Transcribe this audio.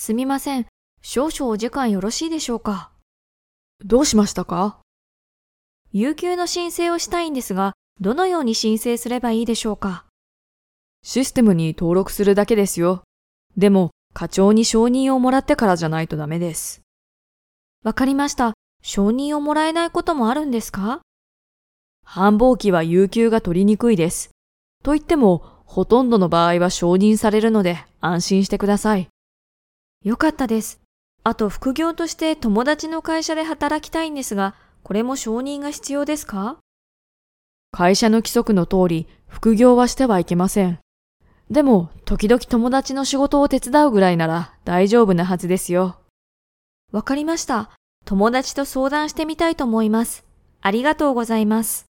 すみません。少々お時間よろしいでしょうか？どうしましたか？有給の申請をしたいんですが、どのように申請すればいいでしょうか？システムに登録するだけですよ。でも、課長に承認をもらってからじゃないとダメです。わかりました。承認をもらえないこともあるんですか？繁忙期は有給が取りにくいです。と言っても、ほとんどの場合は承認されるので安心してください。よかったです。あと副業として友達の会社で働きたいんですが、これも承認が必要ですか？会社の規則の通り、副業はしてはいけません。でも、時々友達の仕事を手伝うぐらいなら大丈夫なはずですよ。わかりました。友達と相談してみたいと思います。ありがとうございます。